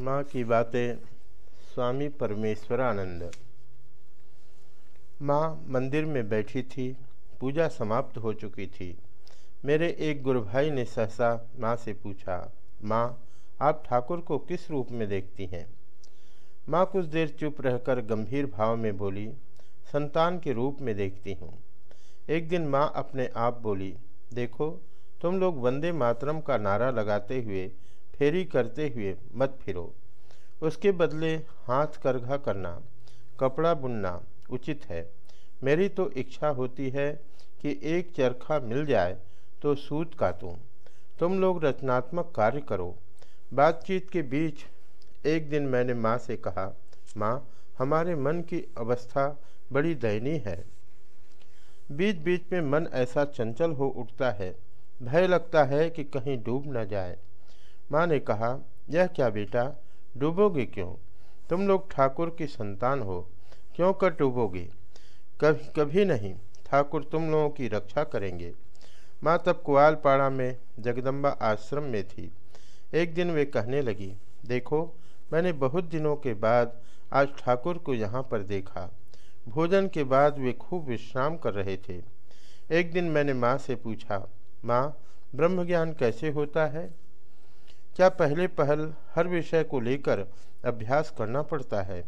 माँ की बातें, स्वामी परमेश्वरानंद। माँ मंदिर में बैठी थी, पूजा समाप्त हो चुकी थी। मेरे एक गुरु भाई ने सहसा माँ से पूछा, माँ, आप ठाकुर को किस रूप में देखती हैं? माँ कुछ देर चुप रहकर गंभीर भाव में बोली, संतान के रूप में देखती हूँ। एक दिन माँ अपने आप बोली, देखो, तुम लोग वंदे मातरम का नारा लगाते हुए फेरी करते हुए मत फिरो। उसके बदले हाथ करघा करना, कपड़ा बुनना उचित है। मेरी तो इच्छा होती है कि एक चरखा मिल जाए तो सूत काटूँ। तुम लोग रचनात्मक कार्य करो। बातचीत के बीच एक दिन मैंने माँ से कहा, माँ, हमारे मन की अवस्था बड़ी दयनीय है। बीच बीच में मन ऐसा चंचल हो उठता है। भय लगता है कि कहीं डूब न जाए। माँ ने कहा, यह क्या बेटा? डूबोगे क्यों? तुम लोग ठाकुर की संतान हो। क्यों कर डूबोगे? कभी कभी नहीं, ठाकुर तुम लोगों की रक्षा करेंगे। माँ तब कुआलपाड़ा में जगदम्बा आश्रम में थी। एक दिन वे कहने लगी, देखो, मैंने बहुत दिनों के बाद आज ठाकुर को यहाँ पर देखा। भोजन के बाद वे खूब विश्राम कर रहे थे। एक दिन मैंने माँ से पूछा, माँ ब्रह्म ज्ञान कैसे होता है? क्या पहले पहल हर विषय को लेकर अभ्यास करना पड़ता है?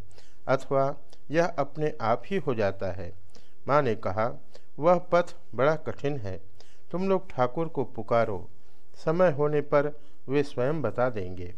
अथवा यह अपने आप ही हो जाता है? माँ ने कहा, वह पथ बड़ा कठिन है। तुम लोग ठाकुर को पुकारो। समय होने पर वे स्वयं बता देंगे।